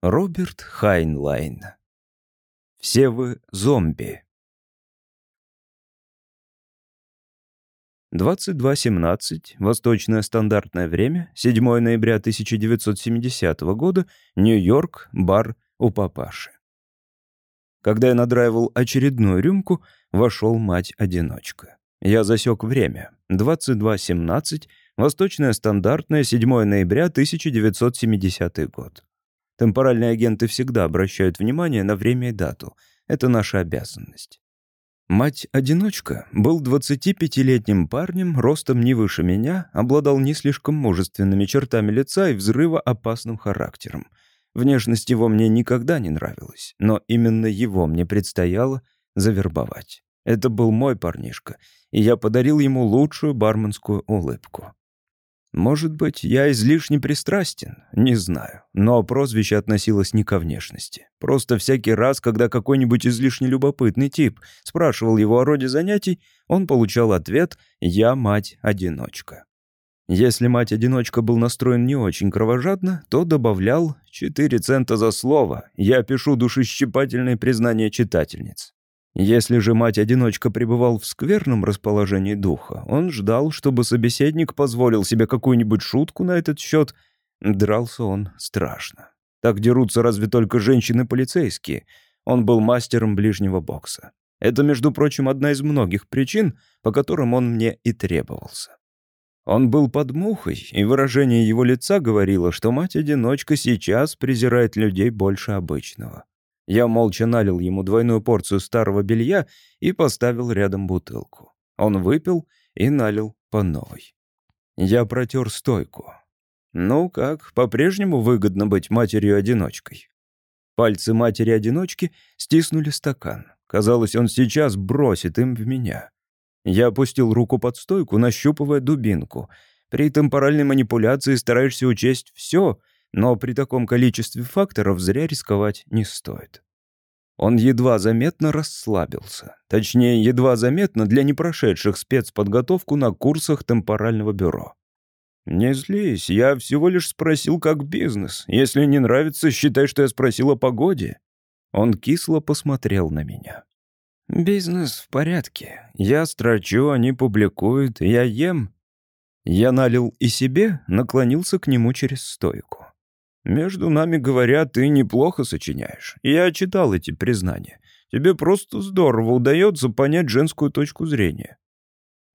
Роберт Хайнлайн. Все вы зомби. 22.17, восточное стандартное время, 7 ноября 1970 года, Нью-Йорк, бар у папаши. Когда я надраивал очередную рюмку, вошел мать-одиночка. Я засек время. 22.17, восточное стандартное, 7 ноября 1970 год. Темпоральные агенты всегда обращают внимание на время и дату. Это наша обязанность. Мать-одиночка был 25-летним парнем, ростом не выше меня, обладал не слишком мужественными чертами лица и взрывоопасным характером. Внешность его мне никогда не нравилась, но именно его мне предстояло завербовать. Это был мой парнишка, и я подарил ему лучшую барменскую улыбку. Может быть, я излишне пристрастен, не знаю. Но прозвище относилось не ко внешности. Просто всякий раз, когда какой-нибудь излишне любопытный тип спрашивал его о роде занятий, он получал ответ «Я мать-одиночка». Если мать-одиночка был настроен не очень кровожадно, то добавлял «4 цента за слово, я пишу душещипательные признания читательниц». Если же мать-одиночка пребывал в скверном расположении духа, он ждал, чтобы собеседник позволил себе какую-нибудь шутку на этот счет. Дрался он страшно. Так дерутся разве только женщины-полицейские. Он был мастером ближнего бокса. Это, между прочим, одна из многих причин, по которым он мне и требовался. Он был под мухой, и выражение его лица говорило, что мать-одиночка сейчас презирает людей больше обычного. Я молча налил ему двойную порцию старого белья и поставил рядом бутылку. Он выпил и налил по новой. Я протер стойку. Ну как, по-прежнему выгодно быть матерью-одиночкой. Пальцы матери-одиночки стиснули стакан. Казалось, он сейчас бросит им в меня. Я опустил руку под стойку, нащупывая дубинку. При темпоральной манипуляции стараешься учесть все, но при таком количестве факторов зря рисковать не стоит. Он едва заметно расслабился. Точнее, едва заметно для непрошедших спецподготовку на курсах темпорального бюро. «Не злись, я всего лишь спросил, как бизнес. Если не нравится, считай, что я спросил о погоде». Он кисло посмотрел на меня. «Бизнес в порядке. Я строчу, они публикуют, я ем». Я налил и себе, наклонился к нему через стойку. «Между нами говоря, ты неплохо сочиняешь. Я читал эти признания. Тебе просто здорово удается понять женскую точку зрения».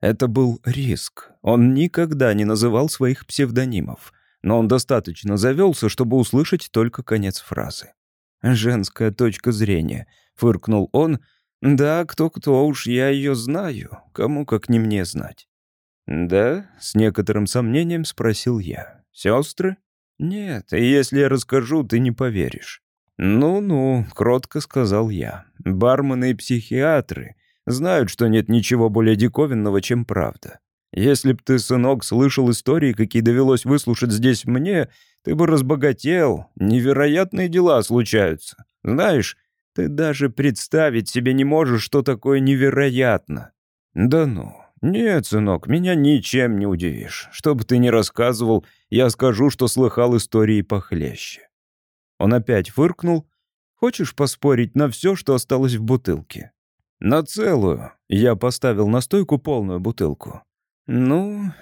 Это был риск. Он никогда не называл своих псевдонимов, но он достаточно завелся, чтобы услышать только конец фразы. «Женская точка зрения», — фыркнул он. «Да, кто-кто, уж я ее знаю. Кому как не мне знать». «Да?» — с некоторым сомнением спросил я. «Сестры?» «Нет, если я расскажу, ты не поверишь». «Ну-ну», — кротко сказал я. «Бармены и психиатры знают, что нет ничего более диковинного, чем правда. Если б ты, сынок, слышал истории, какие довелось выслушать здесь мне, ты бы разбогател. Невероятные дела случаются. Знаешь, ты даже представить себе не можешь, что такое невероятно». «Да ну, «Нет, сынок, меня ничем не удивишь. Что бы ты ни рассказывал, я скажу, что слыхал истории похлеще». Он опять фыркнул. «Хочешь поспорить на все, что осталось в бутылке?» «На целую». Я поставил на стойку полную бутылку. «Ну...»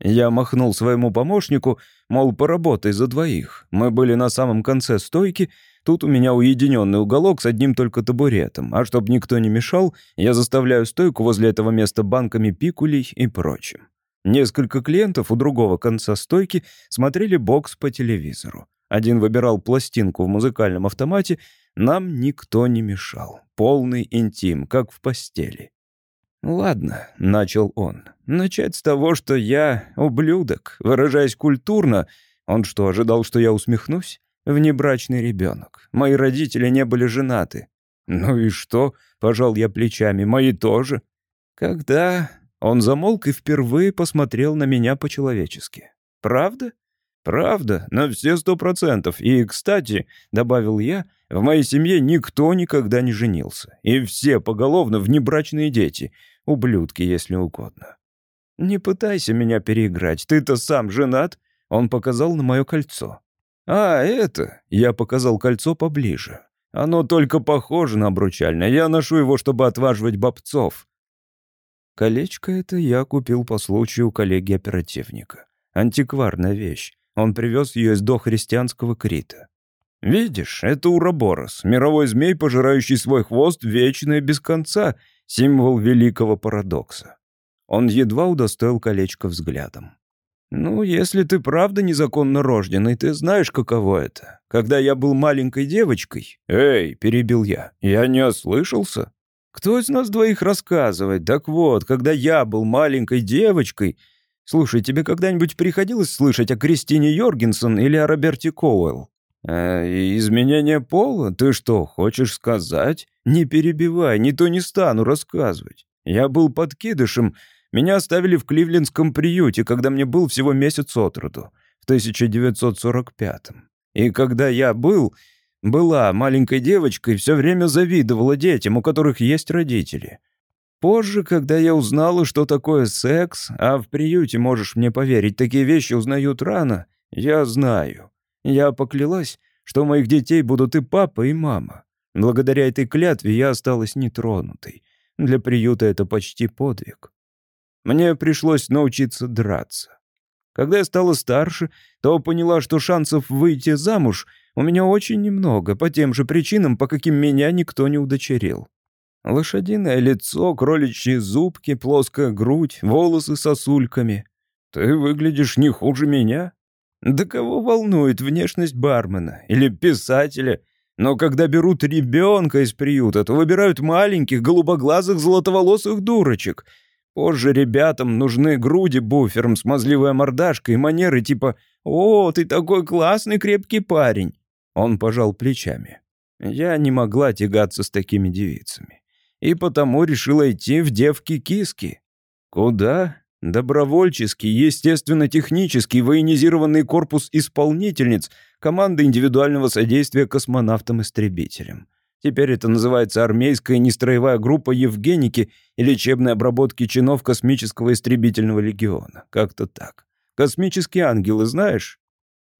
Я махнул своему помощнику, мол, поработай за двоих. Мы были на самом конце стойки, Тут у меня уединенный уголок с одним только табуретом, а чтобы никто не мешал, я заставляю стойку возле этого места банками пикулей и прочим. Несколько клиентов у другого конца стойки смотрели бокс по телевизору. Один выбирал пластинку в музыкальном автомате, нам никто не мешал. Полный интим, как в постели. «Ладно», — начал он, — «начать с того, что я ублюдок, выражаясь культурно. Он что, ожидал, что я усмехнусь? внебрачный ребенок. Мои родители не были женаты. Ну и что? Пожал я плечами. Мои тоже. Когда... Он замолк и впервые посмотрел на меня по-человечески. «Правда?» «Правда, на все сто процентов. И, кстати, — добавил я, — в моей семье никто никогда не женился. И все поголовно внебрачные дети. Ублюдки, если угодно. Не пытайся меня переиграть. Ты-то сам женат?» Он показал на мое кольцо. «А, это...» — я показал кольцо поближе. «Оно только похоже на обручальное. Я ношу его, чтобы отваживать бобцов». Колечко это я купил по случаю коллеги-оперативника. Антикварная вещь. Он привез ее из дохристианского Крита. Видишь, это Ураборос, мировой змей, пожирающий свой хвост вечно и без конца, символ великого парадокса. Он едва удостоил колечко взглядом. «Ну, если ты правда незаконно рожденный, ты знаешь, каково это. Когда я был маленькой девочкой...» «Эй!» — перебил я. «Я не ослышался?» «Кто из нас двоих рассказывает? Так вот, когда я был маленькой девочкой...» «Слушай, тебе когда-нибудь приходилось слышать о Кристине Йоргенсон или о Роберте Коуэлл?» «Э, «Изменение пола? Ты что, хочешь сказать?» «Не перебивай, не то не стану рассказывать. Я был подкидышем, меня оставили в Кливлендском приюте, когда мне был всего месяц от роду, в 1945-м. И когда я был, была маленькой девочкой, все время завидовала детям, у которых есть родители. Позже, когда я узнала, что такое секс, а в приюте, можешь мне поверить, такие вещи узнают рано, я знаю. Я поклялась, что у моих детей будут и папа, и мама. Благодаря этой клятве я осталась нетронутой. Для приюта это почти подвиг. Мне пришлось научиться драться. Когда я стала старше, то поняла, что шансов выйти замуж у меня очень немного, по тем же причинам, по каким меня никто не удочерил. Лошадиное лицо, кроличьи зубки, плоская грудь, волосы сосульками. Ты выглядишь не хуже меня. Да кого волнует внешность бармена или писателя? Но когда берут ребенка из приюта, то выбирают маленьких, голубоглазых, золотоволосых дурочек. Позже ребятам нужны груди буфером, смазливая мордашка и манеры типа «О, ты такой классный крепкий парень». Он пожал плечами. Я не могла тягаться с такими девицами. И потому решила идти в девки-киски. Куда? Добровольческий, естественно-технический военизированный корпус исполнительниц команды индивидуального содействия космонавтам-истребителям. Теперь это называется армейская нестроевая группа Евгеники и лечебной обработки чинов космического истребительного легиона. Как-то так. Космические ангелы знаешь?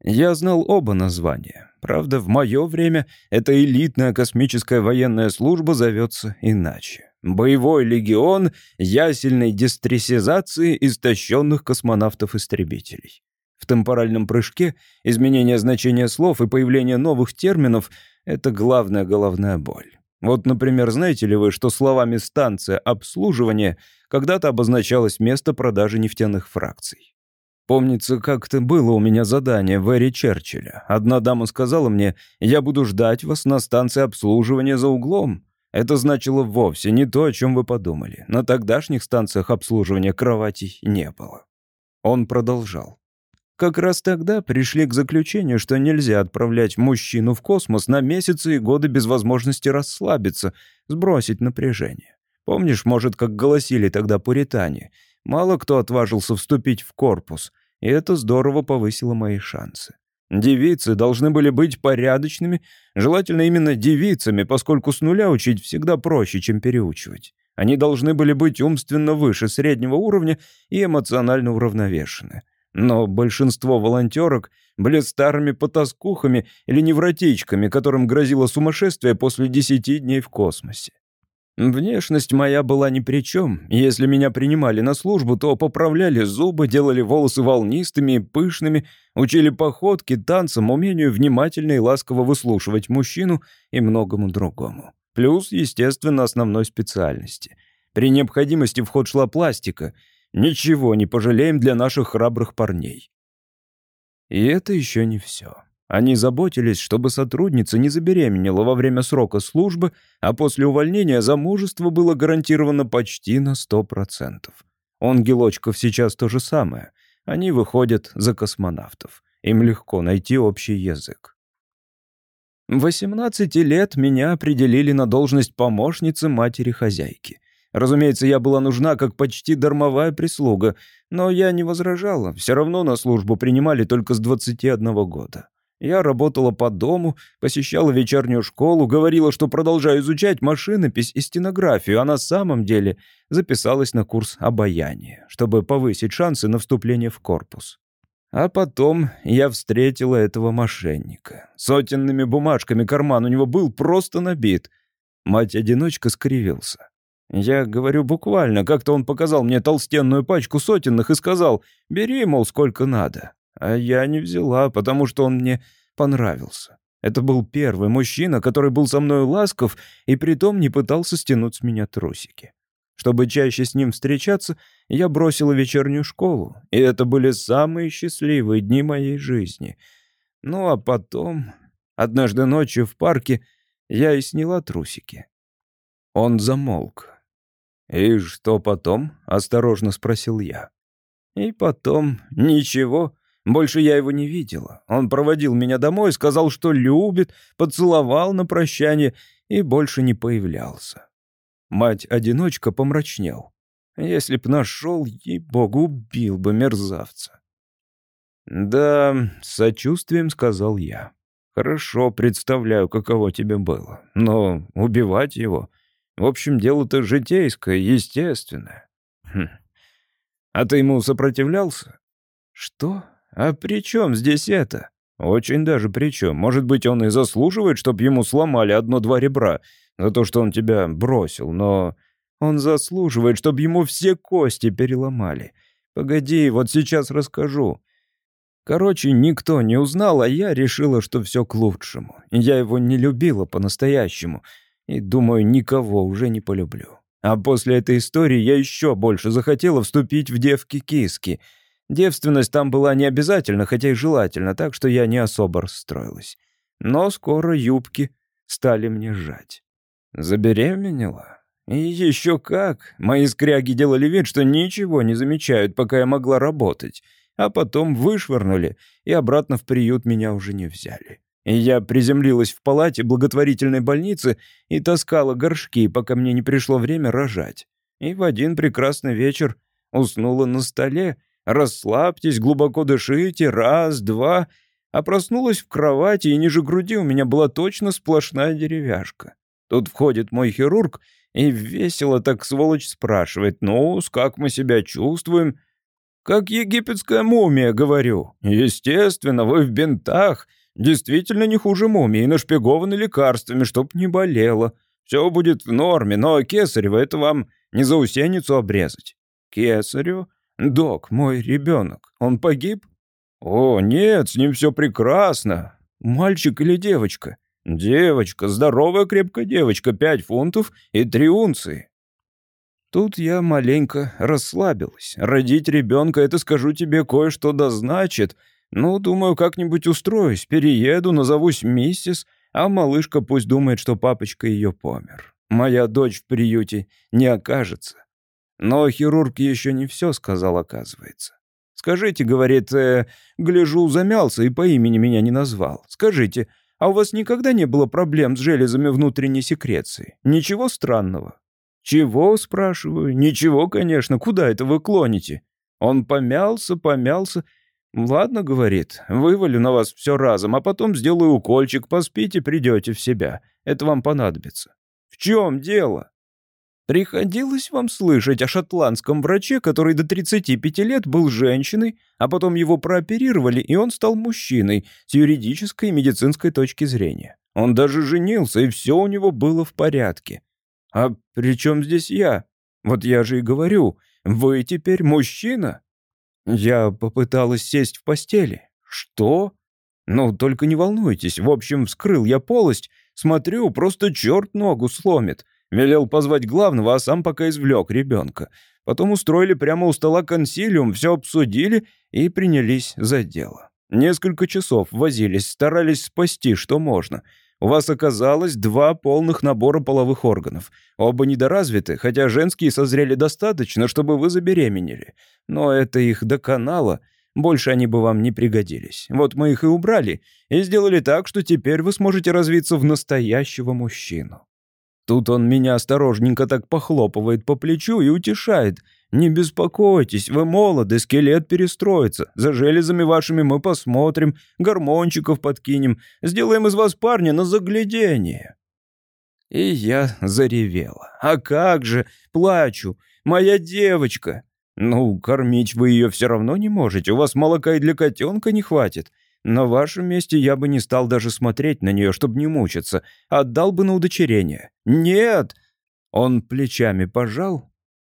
Я знал оба названия. Правда, в мое время эта элитная космическая военная служба зовется иначе. Боевой легион ясельной дистрессизации истощенных космонавтов-истребителей. В темпоральном прыжке изменение значения слов и появление новых терминов — это главная головная боль. Вот, например, знаете ли вы, что словами «станция обслуживания» когда-то обозначалось место продажи нефтяных фракций? Помнится, как-то было у меня задание в эре Черчилля. Одна дама сказала мне, я буду ждать вас на станции обслуживания за углом. Это значило вовсе не то, о чем вы подумали. На тогдашних станциях обслуживания кроватей не было. Он продолжал. Как раз тогда пришли к заключению, что нельзя отправлять мужчину в космос на месяцы и годы без возможности расслабиться, сбросить напряжение. Помнишь, может, как голосили тогда пуритане? Мало кто отважился вступить в корпус, и это здорово повысило мои шансы. Девицы должны были быть порядочными, желательно именно девицами, поскольку с нуля учить всегда проще, чем переучивать. Они должны были быть умственно выше среднего уровня и эмоционально уравновешены. Но большинство волонтерок были старыми потаскухами или невротичками, которым грозило сумасшествие после десяти дней в космосе. Внешность моя была ни при чем. Если меня принимали на службу, то поправляли зубы, делали волосы волнистыми и пышными, учили походке, танцам, умению внимательно и ласково выслушивать мужчину и многому другому. Плюс, естественно, основной специальности. При необходимости в ход шла пластика. Ничего не пожалеем для наших храбрых парней. И это еще не все. Они заботились, чтобы сотрудница не забеременела во время срока службы, а после увольнения замужество было гарантировано почти на 100%. У ангелочков сейчас то же самое. Они выходят за космонавтов. Им легко найти общий язык. В 18 лет меня определили на должность помощницы матери-хозяйки. Разумеется, я была нужна как почти дармовая прислуга, но я не возражала. Все равно на службу принимали только с 21 года. Я работала по дому, посещала вечернюю школу, говорила, что продолжаю изучать машинопись и стенографию, а на самом деле записалась на курс обаяния, чтобы повысить шансы на вступление в корпус. А потом я встретила этого мошенника. Сотенными бумажками карман у него был просто набит. Мать-одиночка скривился. Я говорю буквально, как-то он показал мне толстенную пачку сотенных и сказал, бери, мол, сколько надо. А я не взяла, потому что он мне понравился. Это был первый мужчина, который был со мной ласков и притом не пытался стянуть с меня трусики. Чтобы чаще с ним встречаться, я бросила вечернюю школу, и это были самые счастливые дни моей жизни. Ну а потом, однажды ночью в парке, я и сняла трусики. Он замолк. «И что потом?» — осторожно спросил я. «И потом ничего. Больше я его не видела. Он проводил меня домой, сказал, что любит, поцеловал на прощание и больше не появлялся. Мать-одиночка помрачнел. Если б нашел, ей-богу, убил бы мерзавца. «Да, с сочувствием», — сказал я. «Хорошо, представляю, каково тебе было. Но убивать его... В общем, дело-то житейское, естественное. Хм. А ты ему сопротивлялся?» «Что? А при чем здесь это?» «Очень даже при чем. Может быть, он и заслуживает, чтобы ему сломали одно-два ребра за то, что он тебя бросил, но он заслуживает, чтобы ему все кости переломали. Погоди, вот сейчас расскажу». Короче, никто не узнал, а я решила, что все к лучшему. Я его не любила по-настоящему, и, думаю, никого уже не полюблю. А после этой истории я еще больше захотела вступить в девки-киски — Девственность там была не обязательно, хотя и желательно, так что я не особо расстроилась. Но скоро юбки стали мне жать. Забеременела? И еще как. Мои скряги делали вид, что ничего не замечают, пока я могла работать. А потом вышвырнули, и обратно в приют меня уже не взяли. И я приземлилась в палате благотворительной больницы и таскала горшки, пока мне не пришло время рожать. И в один прекрасный вечер уснула на столе, Расслабьтесь, глубоко дышите, раз, два. А проснулась в кровати, и ниже груди у меня была точно сплошная деревяшка. Тут входит мой хирург и весело так сволочь спрашивает, ну, как мы себя чувствуем? Как египетская мумия, говорю. Естественно, вы в бинтах. Действительно не хуже мумии, нашпигованы лекарствами, чтоб не болело. Все будет в норме, но кесарево это вам не заусеницу обрезать. Кесарю? «Док, мой ребенок, он погиб?» «О, нет, с ним все прекрасно. Мальчик или девочка?» «Девочка, здоровая крепкая девочка, пять фунтов и три унции». Тут я маленько расслабилась. Родить ребенка, это, скажу тебе, кое-что да значит. Ну, думаю, как-нибудь устроюсь, перееду, назовусь миссис, а малышка пусть думает, что папочка ее помер. Моя дочь в приюте не окажется. Но хирург еще не все сказал, оказывается. «Скажите, — говорит, э, — гляжу, замялся и по имени меня не назвал. Скажите, а у вас никогда не было проблем с железами внутренней секреции? Ничего странного?» «Чего?» — спрашиваю. «Ничего, конечно. Куда это вы клоните?» Он помялся, помялся. «Ладно, — говорит, — вывалю на вас все разом, а потом сделаю укольчик, поспите, придете в себя. Это вам понадобится». «В чем дело?» Приходилось вам слышать о шотландском враче, который до 35 лет был женщиной, а потом его прооперировали, и он стал мужчиной с юридической и медицинской точки зрения. Он даже женился, и все у него было в порядке. А при чем здесь я? Вот я же и говорю, вы теперь мужчина. Я попыталась сесть в постели. Что? Ну, только не волнуйтесь. В общем, вскрыл я полость. Смотрю, просто черт ногу сломит. Велел позвать главного, а сам пока извлек ребенка. Потом устроили прямо у стола консилиум, все обсудили и принялись за дело. Несколько часов возились, старались спасти, что можно. У вас оказалось два полных набора половых органов. Оба недоразвиты, хотя женские созрели достаточно, чтобы вы забеременели. Но это их до канала. Больше они бы вам не пригодились. Вот мы их и убрали, и сделали так, что теперь вы сможете развиться в настоящего мужчину. Тут он меня осторожненько так похлопывает по плечу и утешает. «Не беспокойтесь, вы молоды, скелет перестроится. За железами вашими мы посмотрим, гормончиков подкинем, сделаем из вас парня на заглядение». И я заревела. «А как же? Плачу. Моя девочка!» «Ну, кормить вы ее все равно не можете, у вас молока и для котенка не хватит. На вашем месте я бы не стал даже смотреть на нее, чтобы не мучиться. Отдал бы на удочерение». «Нет!» Он плечами пожал.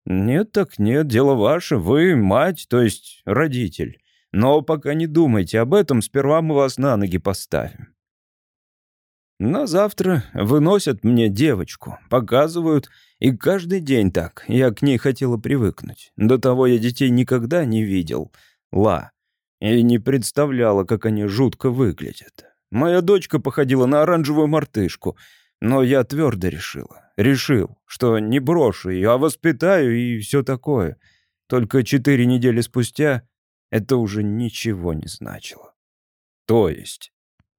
«Нет так нет, дело ваше, вы мать, то есть родитель. Но пока не думайте об этом, сперва мы вас на ноги поставим». На завтра выносят мне девочку, показывают, и каждый день так. Я к ней хотела привыкнуть. До того я детей никогда не видел. Ла. И не представляла, как они жутко выглядят. Моя дочка походила на оранжевую мартышку, но я твердо решила. Решил, что не брошу ее, а воспитаю и все такое. Только четыре недели спустя это уже ничего не значило. То есть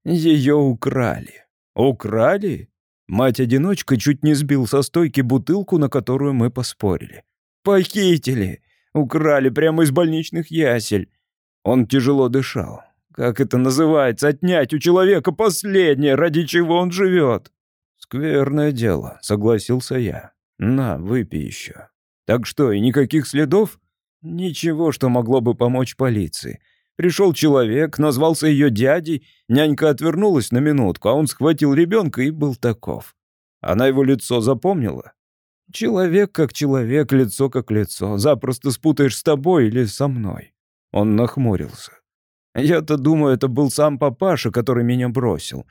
ее украли. Украли? Мать-одиночка чуть не сбил со стойки бутылку, на которую мы поспорили. «Похитили! Украли прямо из больничных ясель!» Он тяжело дышал. «Как это называется? Отнять у человека последнее, ради чего он живет!» «Скверное дело», — согласился я. «На, выпей еще». «Так что, и никаких следов?» «Ничего, что могло бы помочь полиции. Пришел человек, назвался ее дядей, нянька отвернулась на минутку, а он схватил ребенка и был таков. Она его лицо запомнила. Человек как человек, лицо как лицо. Запросто спутаешь с тобой или со мной. Он нахмурился. Я-то думаю, это был сам папаша, который меня бросил.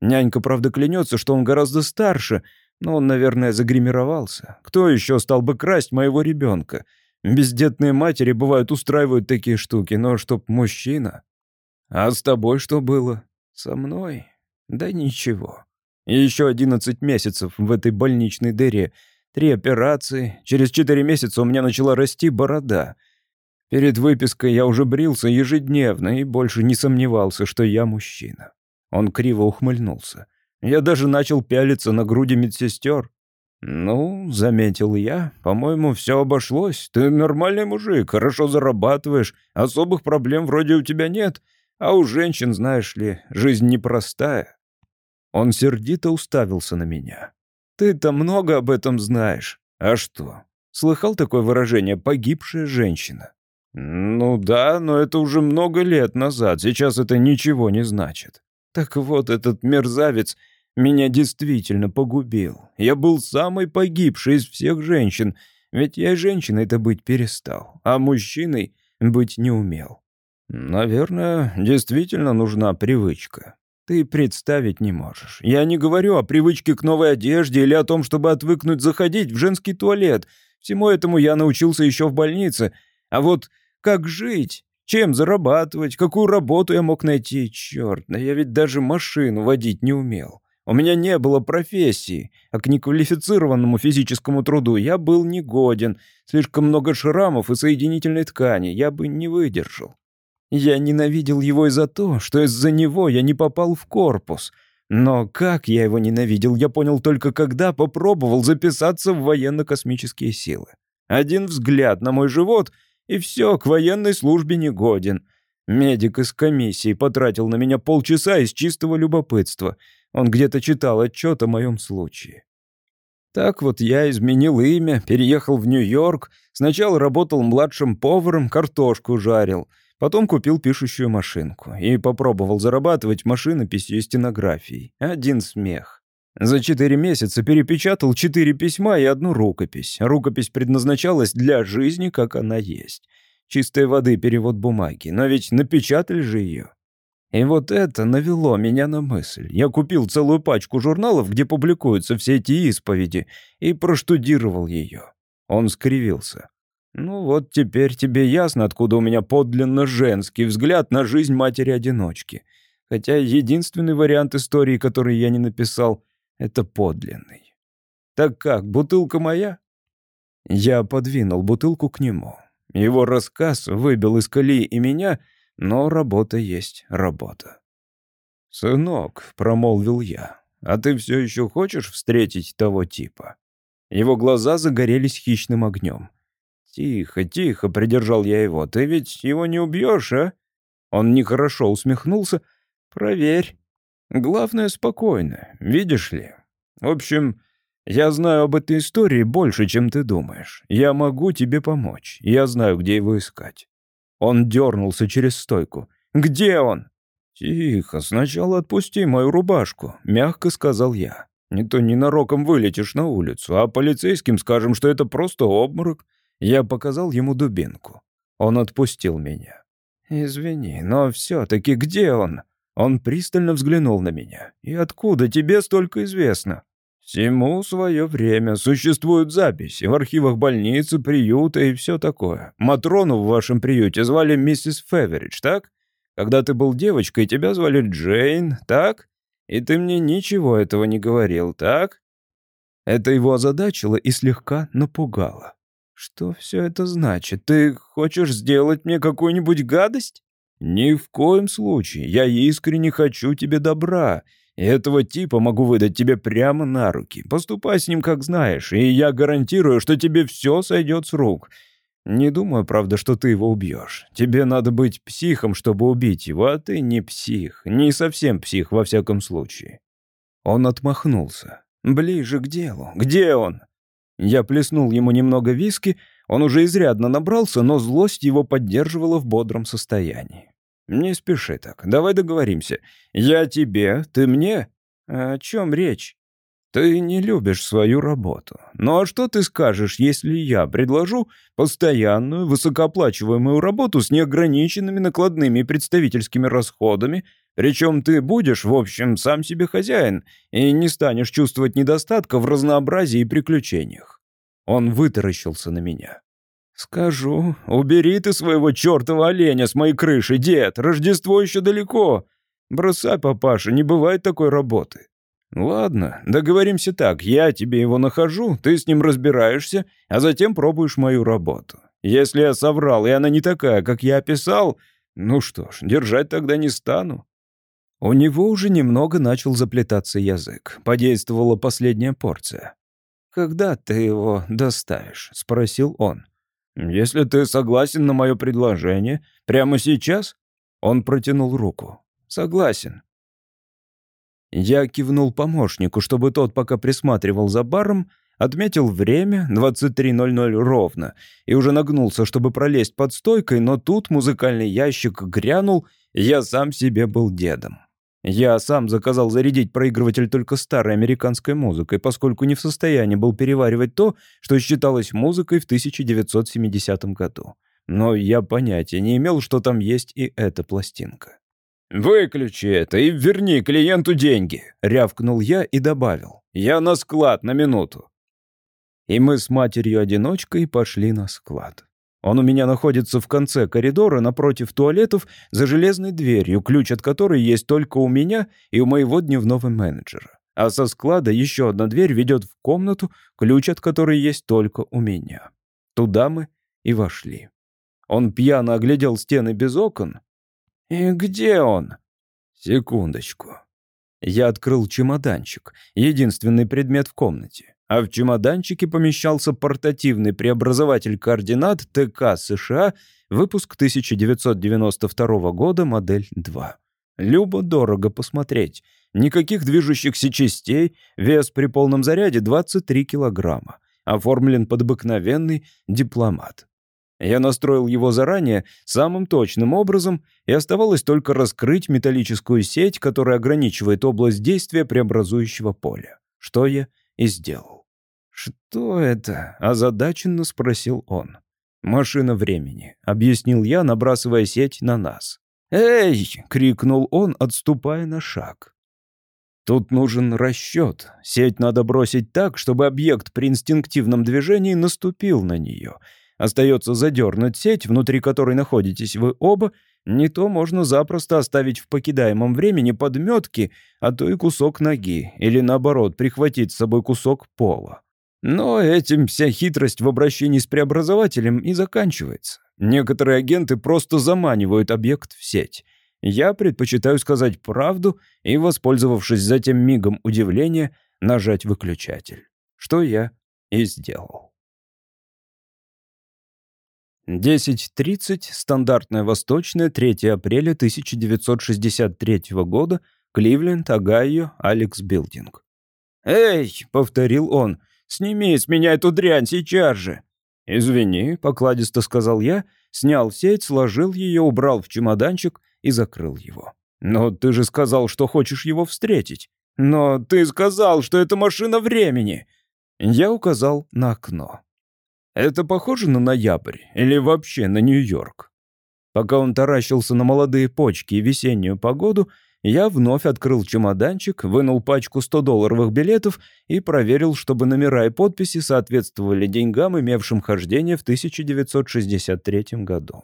Нянька, правда, клянется, что он гораздо старше, но он, наверное, загримировался. Кто еще стал бы красть моего ребенка? Бездетные матери, бывают, устраивают такие штуки, но чтоб мужчина. А с тобой что было? Со мной? Да ничего. Еще одиннадцать месяцев в этой больничной дыре. Три операции. Через четыре месяца у меня начала расти борода. Перед выпиской я уже брился ежедневно и больше не сомневался, что я мужчина. Он криво ухмыльнулся. Я даже начал пялиться на груди медсестер. «Ну, — заметил я, — по-моему, все обошлось. Ты нормальный мужик, хорошо зарабатываешь, особых проблем вроде у тебя нет, а у женщин, знаешь ли, жизнь непростая». Он сердито уставился на меня. «Ты-то много об этом знаешь. А что? Слыхал такое выражение «погибшая женщина»?» «Ну да, но это уже много лет назад, сейчас это ничего не значит. Так вот, этот мерзавец меня действительно погубил. Я был самой погибшей из всех женщин, ведь я женщиной-то быть перестал, а мужчиной быть не умел. Наверное, действительно нужна привычка. Ты представить не можешь. Я не говорю о привычке к новой одежде или о том, чтобы отвыкнуть заходить в женский туалет. Всему этому я научился еще в больнице. А вот как жить? Чем зарабатывать? Какую работу я мог найти? Черт, да я ведь даже машину водить не умел. У меня не было профессии, а к неквалифицированному физическому труду я был негоден. Слишком много шрамов и соединительной ткани, я бы не выдержал. Я ненавидел его и за то, что из-за него я не попал в корпус. Но как я его ненавидел, я понял только когда попробовал записаться в военно-космические силы. Один взгляд на мой живот, и все, к военной службе не годен. Медик из комиссии потратил на меня полчаса из чистого любопытства — он где-то читал отчет о моем случае. Так вот я изменил имя, переехал в Нью-Йорк, сначала работал младшим поваром, картошку жарил, потом купил пишущую машинку и попробовал зарабатывать машинописью и стенографией. Один смех. За четыре месяца перепечатал четыре письма и одну рукопись. Рукопись предназначалась для жизни, как она есть. Чистой воды перевод бумаги, но ведь напечатали же ее. И вот это навело меня на мысль. Я купил целую пачку журналов, где публикуются все эти исповеди, и проштудировал ее. Он скривился. «Ну вот теперь тебе ясно, откуда у меня подлинно женский взгляд на жизнь матери-одиночки. Хотя единственный вариант истории, который я не написал, это подлинный. Так как, бутылка моя?» Я подвинул бутылку к нему. Его рассказ выбил из колеи и меня — но работа есть работа. «Сынок», — промолвил я, — «а ты все еще хочешь встретить того типа?» Его глаза загорелись хищным огнем. «Тихо, тихо», — придержал я его, — «ты ведь его не убьешь, а?» Он нехорошо усмехнулся. «Проверь. Главное, спокойно, видишь ли. В общем, Я знаю об этой истории больше, чем ты думаешь. Я могу тебе помочь. Я знаю, где его искать». Он дернулся через стойку. «Где он?» «Тихо, сначала отпусти мою рубашку», — мягко сказал я. «Не то ненароком вылетишь на улицу, а полицейским скажем, что это просто обморок». Я показал ему дубинку. Он отпустил меня. «Извини, но все-таки где он?» Он пристально взглянул на меня. «И откуда тебе столько известно?» «Всему свое время. Существуют записи в архивах больницы, приюта и все такое. Матрону в вашем приюте звали миссис Феверидж, так? Когда ты был девочкой, тебя звали Джейн, так? И ты мне ничего этого не говорил, так?» Это его озадачило и слегка напугало. «Что все это значит? Ты хочешь сделать мне какую-нибудь гадость?» «Ни в коем случае. Я искренне хочу тебе добра. И этого типа могу выдать тебе прямо на руки. Поступай с ним как знаешь, и я гарантирую, что тебе все сойдет с рук. Не думаю, правда, что ты его убьешь. Тебе надо быть психом, чтобы убить его, а ты не псих. Не совсем псих, во всяком случае». Он отмахнулся. «Ближе к делу. Где он?» Я плеснул ему немного виски, он уже изрядно набрался, но злость его поддерживала в бодром состоянии. «Не спеши так, давай договоримся. Я тебе, ты мне? О чем речь?» Ты не любишь свою работу. Ну а что ты скажешь, если я предложу постоянную, высокооплачиваемую работу с неограниченными накладными и представительскими расходами, причем ты будешь, в общем, сам себе хозяин и не станешь чувствовать недостатка в разнообразии и приключениях?» Он вытаращился на меня. «Скажу, убери ты своего чертова оленя с моей крыши, дед, Рождество еще далеко. Бросай, папаша, не бывает такой работы. «Ладно, договоримся так. Я тебе его нахожу, ты с ним разбираешься, а затем пробуешь мою работу. Если я соврал, и она не такая, как я описал, ну что ж, держать тогда не стану». У него уже немного начал заплетаться язык. Подействовала последняя порция. «Когда ты его доставишь?» — спросил он. «Если ты согласен на мое предложение, прямо сейчас?» Он протянул руку. «Согласен. Я кивнул помощнику, чтобы тот пока присматривал за баром, отметил время, 23.00 ровно, и уже нагнулся, чтобы пролезть под стойкой, но тут музыкальный ящик грянул, и я сам себе был дедом. Я сам заказал зарядить проигрыватель только старой американской музыкой, поскольку не в состоянии был переваривать то, что считалось музыкой в 1970 году. Но я понятия не имел, что там есть и эта пластинка. «Выключи это и верни клиенту деньги», — рявкнул я и добавил. «Я на склад на минуту». И мы с матерью-одиночкой пошли на склад. Он у меня находится в конце коридора напротив туалетов за железной дверью, ключ от которой есть только у меня и у моего дневного менеджера. А со склада еще одна дверь ведет в комнату, ключ от которой есть только у меня. Туда мы и вошли. Он пьяно оглядел стены без окон, «И где он?» «Секундочку». Я открыл чемоданчик, единственный предмет в комнате. А в чемоданчике помещался портативный преобразователь координат ТК США, выпуск 1992 года, модель 2. Любо-дорого посмотреть. Никаких движущихся частей, вес при полном заряде 23 килограмма. Оформлен под обыкновенный дипломат. Я настроил его заранее самым точным образом, и оставалось только раскрыть металлическую сеть, которая ограничивает область действия преобразующего поля. Что я и сделал. «Что это?» — озадаченно спросил он. «Машина времени», — объяснил я, набрасывая сеть на нас. «Эй!» — крикнул он, отступая на шаг. Тут нужен расчет. Сеть надо бросить так, чтобы объект при инстинктивном движении наступил на нее — Остается задернуть сеть, внутри которой находитесь вы оба, не то можно запросто оставить в покидаемом времени подметки, а то и кусок ноги, или наоборот, прихватить с собой кусок пола. Но этим вся хитрость в обращении с преобразователем и заканчивается. Некоторые агенты просто заманивают объект в сеть. Я предпочитаю сказать правду и, воспользовавшись затем мигом удивления, нажать выключатель. Что я и сделал. 10.30, стандартная восточная, 3 апреля 1963 года, Кливленд, Огайо, Алекс Билдинг. «Эй!» — повторил он. «Сними с меня эту дрянь сейчас же!» «Извини», — покладисто сказал я, снял сеть, сложил ее, убрал в чемоданчик и закрыл его. «Но ты же сказал, что хочешь его встретить». «Но ты сказал, что это машина времени!» Я указал на окно. «Это похоже на ноябрь или вообще на Нью-Йорк?» Пока он таращился на молодые почки и весеннюю погоду, я вновь открыл чемоданчик, вынул пачку 100-долларовых билетов и проверил, чтобы номера и подписи соответствовали деньгам, имевшим хождение в 1963 году.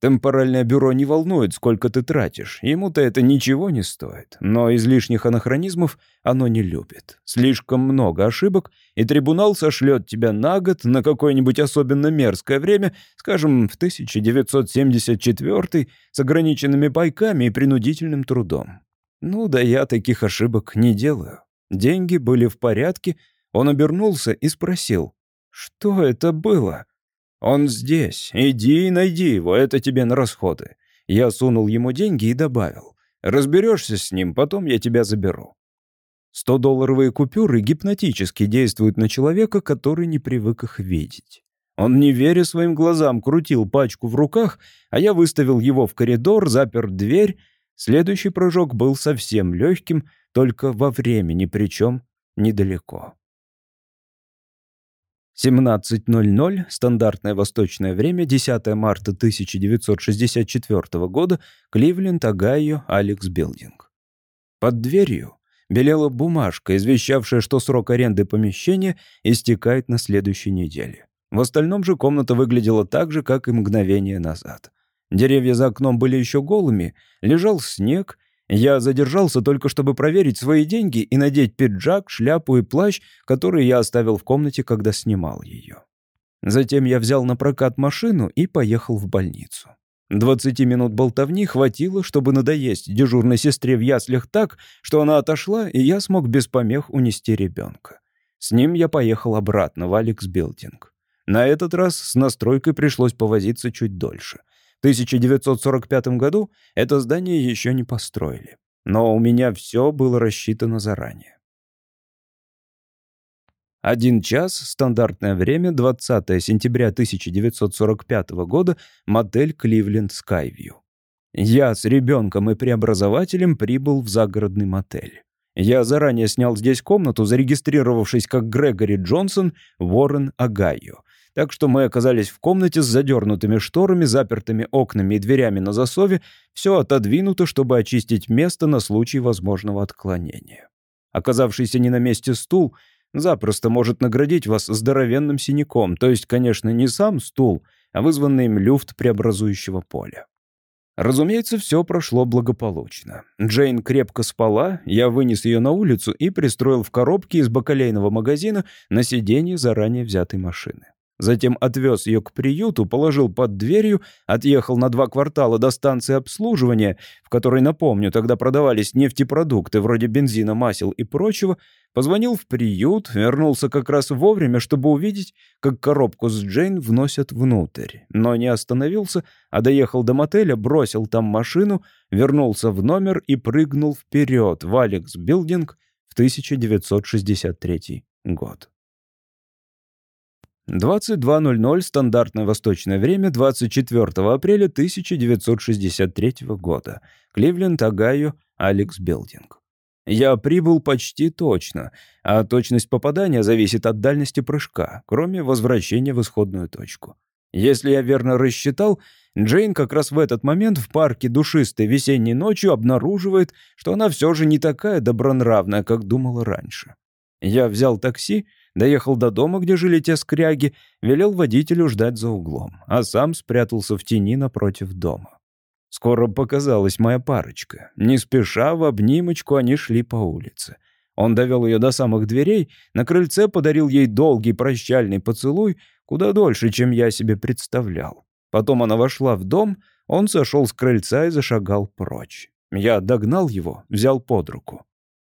Темпоральное бюро не волнует, сколько ты тратишь. Ему-то это ничего не стоит. Но излишних анахронизмов оно не любит. Слишком много ошибок, и трибунал сошлет тебя на год на какое-нибудь особенно мерзкое время, скажем, в 1974 с ограниченными пайками и принудительным трудом. Ну да я таких ошибок не делаю. Деньги были в порядке. Он обернулся и спросил, что это было? «Он здесь. Иди и найди его, это тебе на расходы». Я сунул ему деньги и добавил. «Разберешься с ним, потом я тебя заберу». 100-долларовые купюры гипнотически действуют на человека, который не привык их видеть. Он, не веря своим глазам, крутил пачку в руках, а я выставил его в коридор, запер дверь. Следующий прыжок был совсем легким, только во времени, причем недалеко. 17.00, стандартное восточное время, 10 марта 1964 года, Кливленд, Огайо, Алекс Билдинг. Под дверью белела бумажка, извещавшая, что срок аренды помещения истекает на следующей неделе. В остальном же комната выглядела так же, как и мгновение назад. Деревья за окном были еще голыми, лежал снег, я задержался только, чтобы проверить свои деньги и надеть пиджак, шляпу и плащ, которые я оставил в комнате, когда снимал ее. Затем я взял на прокат машину и поехал в больницу. Двадцати минут болтовни хватило, чтобы надоесть дежурной сестре в яслях так, что она отошла, и я смог без помех унести ребенка. С ним я поехал обратно в Алекс Билдинг. На этот раз с настройкой пришлось повозиться чуть дольше. 1945 году это здание еще не построили. Но у меня все было рассчитано заранее. Один час, стандартное время, 20 сентября 1945 года, мотель «Кливленд Скайвью». Я с ребенком и преобразователем прибыл в загородный мотель. Я заранее снял здесь комнату, зарегистрировавшись как Грегори Джонсон, Уоррен, Огайо, так что мы оказались в комнате с задернутыми шторами, запертыми окнами и дверями на засове, все отодвинуто, чтобы очистить место на случай возможного отклонения. Оказавшийся не на месте стул запросто может наградить вас здоровенным синяком, то есть, конечно, не сам стул, а вызванный им люфт преобразующего поля. Разумеется, все прошло благополучно. Джейн крепко спала, я вынес ее на улицу и пристроил в коробке из бакалейного магазина на сиденье заранее взятой машины. Затем отвез ее к приюту, положил под дверью, отъехал на два квартала до станции обслуживания, в которой, напомню, тогда продавались нефтепродукты вроде бензина, масел и прочего, позвонил в приют, вернулся как раз вовремя, чтобы увидеть, как коробку с Джейн вносят внутрь. Но не остановился, а доехал до мотеля, бросил там машину, вернулся в номер и прыгнул вперед в Алекс Билдинг в 1963 год. 22.00 стандартное восточное время 24 апреля 1963 года. Кливленд, Огайо, Алекс Билдинг. Я прибыл почти точно, а точность попадания зависит от дальности прыжка, кроме возвращения в исходную точку. Если я верно рассчитал, Джейн как раз в этот момент в парке душистой весенней ночью обнаруживает, что она все же не такая добронравная, как думала раньше. Я взял такси, доехал до дома, где жили те скряги, велел водителю ждать за углом, а сам спрятался в тени напротив дома. Скоро показалась моя парочка. Не спеша, в обнимочку они шли по улице. Он довел ее до самых дверей, на крыльце подарил ей долгий прощальный поцелуй, куда дольше, чем я себе представлял. Потом она вошла в дом, он сошел с крыльца и зашагал прочь. Я догнал его, взял под руку.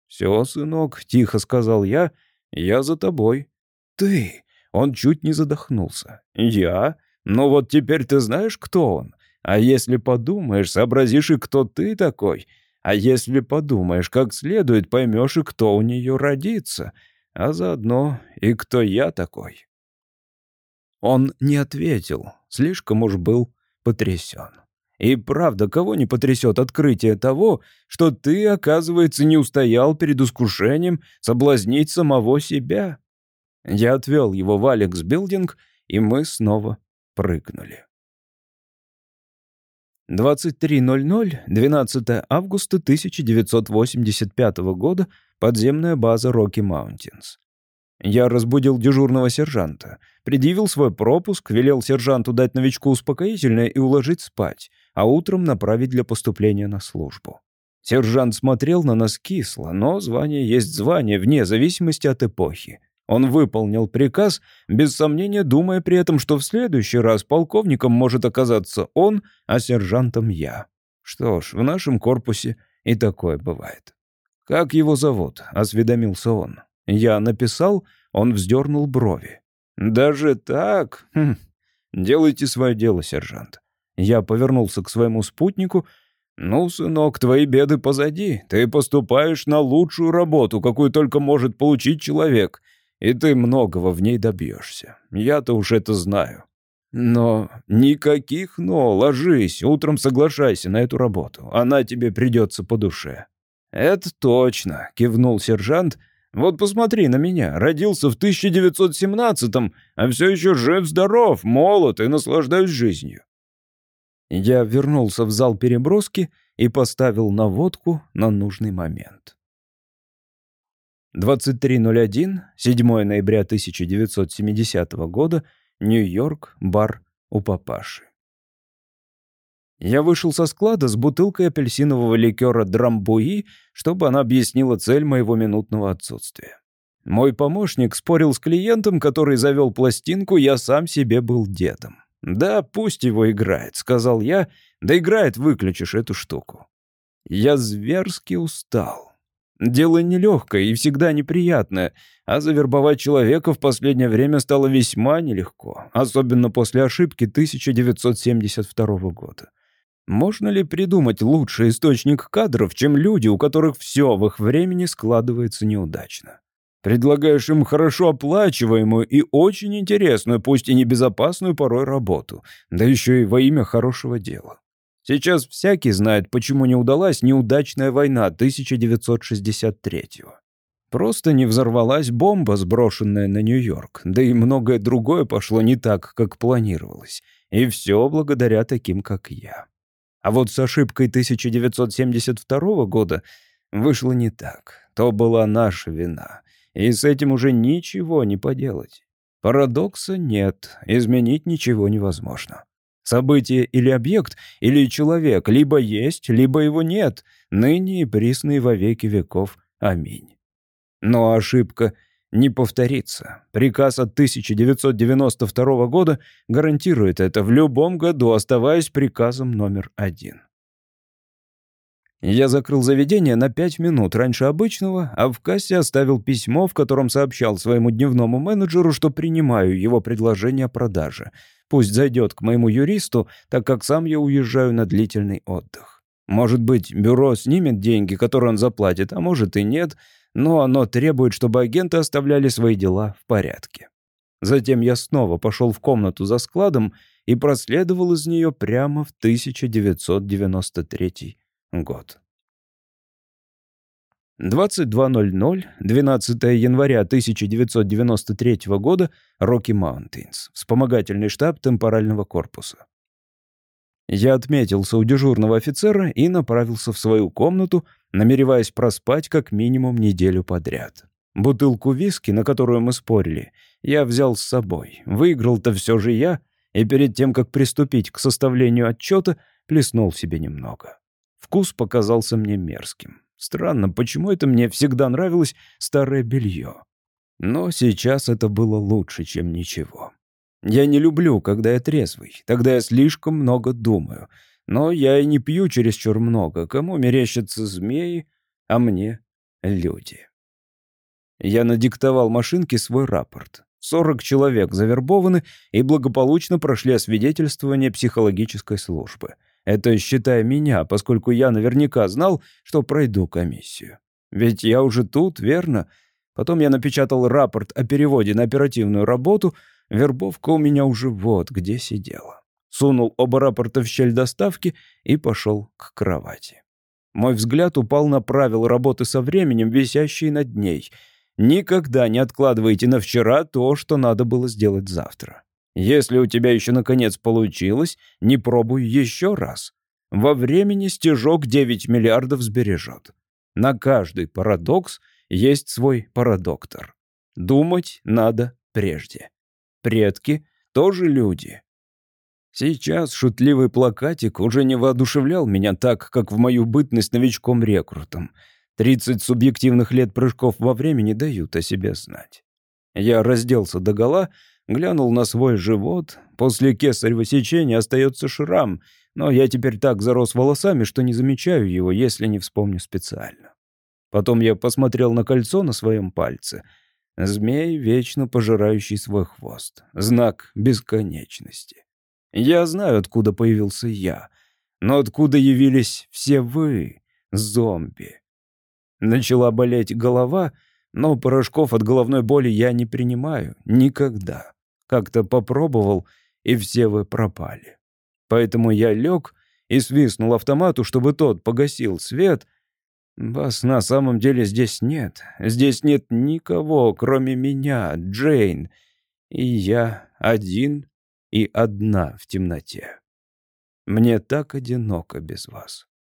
«Все, сынок», — тихо сказал я, — «я за тобой». «Ты?» — он чуть не задохнулся. «Я? Ну вот теперь ты знаешь, кто он. А если подумаешь, сообразишь и кто ты такой. А если подумаешь как следует, поймешь и кто у нее родится, а заодно и кто я такой». Он не ответил, слишком уж был потрясен. И правда, кого не потрясет открытие того, что ты, оказывается, не устоял перед искушением соблазнить самого себя? Я отвел его в Алекс Билдинг, и мы снова прыгнули. 23.00, 12 августа 1985 года, подземная база Rocky Mountains. Я разбудил дежурного сержанта, предъявил свой пропуск, велел сержанту дать новичку успокоительное и уложить спать, а утром направить для поступления на службу. Сержант смотрел на нас кисло, но звание есть звание, вне зависимости от эпохи. Он выполнил приказ, без сомнения думая при этом, что в следующий раз полковником может оказаться он, а сержантом я. Что ж, в нашем корпусе и такое бывает. «Как его зовут?» — осведомился он. Я написал, он вздернул брови. «Даже так? Хм. Делайте свое дело, сержант». Я повернулся к своему спутнику. «Ну, сынок, твои беды позади. Ты поступаешь на лучшую работу, какую только может получить человек, и ты многого в ней добьешься. Я-то уж это знаю». «Но никаких «но». Ложись, утром соглашайся на эту работу. Она тебе придется по душе». «Это точно», — кивнул сержант, вот посмотри на меня. Родился в 1917-м, а все еще жив-здоров, молод и наслаждаюсь жизнью. Я вернулся в зал переброски и поставил наводку на нужный момент. 23.01, 7 ноября 1970 года, Нью-Йорк, бар у папаши. Я вышел со склада с бутылкой апельсинового ликера «Драмбуи», чтобы она объяснила цель моего минутного отсутствия. Мой помощник спорил с клиентом, который завел пластинку, я сам себе был дедом. «Да, пусть его играет», — сказал я. «Да играет, выключишь эту штуку». Я зверски устал. Дело нелегкое и всегда неприятное, а завербовать человека в последнее время стало весьма нелегко, особенно после ошибки 1972 года. Можно ли придумать лучший источник кадров, чем люди, у которых все в их времени складывается неудачно? Предлагаешь им хорошо оплачиваемую и очень интересную, пусть и небезопасную порой работу, да еще и во имя хорошего дела. Сейчас всякий знает, почему не удалась неудачная война 1963 -го. Просто не взорвалась бомба, сброшенная на Нью-Йорк, да и многое другое пошло не так, как планировалось. И все благодаря таким, как я. А вот с ошибкой 1972 года вышло не так. То была наша вина. И с этим уже ничего не поделать. Парадокса нет, изменить ничего невозможно. Событие или объект, или человек либо есть, либо его нет, ныне и присный во веки веков. Аминь. Но ошибка не повторится. Приказ от 1992 года гарантирует это в любом году, оставаясь приказом номер один. Я закрыл заведение на пять минут раньше обычного, а в кассе оставил письмо, в котором сообщал своему дневному менеджеру, что принимаю его предложение о продаже. Пусть зайдет к моему юристу, так как сам я уезжаю на длительный отдых. Может быть, бюро снимет деньги, которые он заплатит, а может и нет — но оно требует, чтобы агенты оставляли свои дела в порядке. Затем я снова пошел в комнату за складом и проследовал из нее прямо в 1993 год. 22.00, 12 января 1993 года, Rocky Mountains, вспомогательный штаб темпорального корпуса. Я отметился у дежурного офицера и направился в свою комнату, намереваясь проспать как минимум неделю подряд. Бутылку виски, на которую мы спорили, я взял с собой. Выиграл-то все же я, и перед тем, как приступить к составлению отчета, плеснул себе немного. Вкус показался мне мерзким. Странно, почему это мне всегда нравилось старое белье. Но сейчас это было лучше, чем ничего. Я не люблю, когда я трезвый. Тогда я слишком много думаю. Но я и не пью чересчур много. Кому мерещатся змеи, а мне — люди. Я надиктовал машинке свой рапорт. 40 человек завербованы и благополучно прошли освидетельствование психологической службы. Это считая меня, поскольку я наверняка знал, что пройду комиссию. Ведь я уже тут, верно? Потом я напечатал рапорт о переводе на оперативную работу. Вербовка у меня уже вот где сидела. Сунул оба рапорта в щель доставки и пошел к кровати. Мой взгляд упал на правила работы со временем, висящие над ней. Никогда не откладывайте на вчера то, что надо было сделать завтра. Если у тебя еще наконец получилось, не пробуй еще раз. Во времени стежок 9 миллиардов сбережет. На каждый парадокс есть свой парадоктор. Думать надо прежде. Предки тоже люди. Сейчас шутливый плакатик уже не воодушевлял меня так, как в мою бытность новичком-рекрутом. Тридцать субъективных лет прыжков во времени дают о себе знать. Я разделся догола, глянул на свой живот. После кесарево сечения остается шрам, но я теперь так зарос волосами, что не замечаю его, если не вспомню специально. Потом я посмотрел на кольцо на своем пальце. Змей, вечно пожирающий свой хвост. Знак бесконечности. Я знаю, откуда появился я, но откуда явились все вы, зомби. Начала болеть голова, но порошков от головной боли я не принимаю. Никогда. Как-то попробовал, и все вы пропали. Поэтому я лег и свистнул автомату, чтобы тот погасил свет. Вас на самом деле здесь нет. Здесь нет никого, кроме меня, Джейн. И я один и одна в темноте. Мне так одиноко без вас.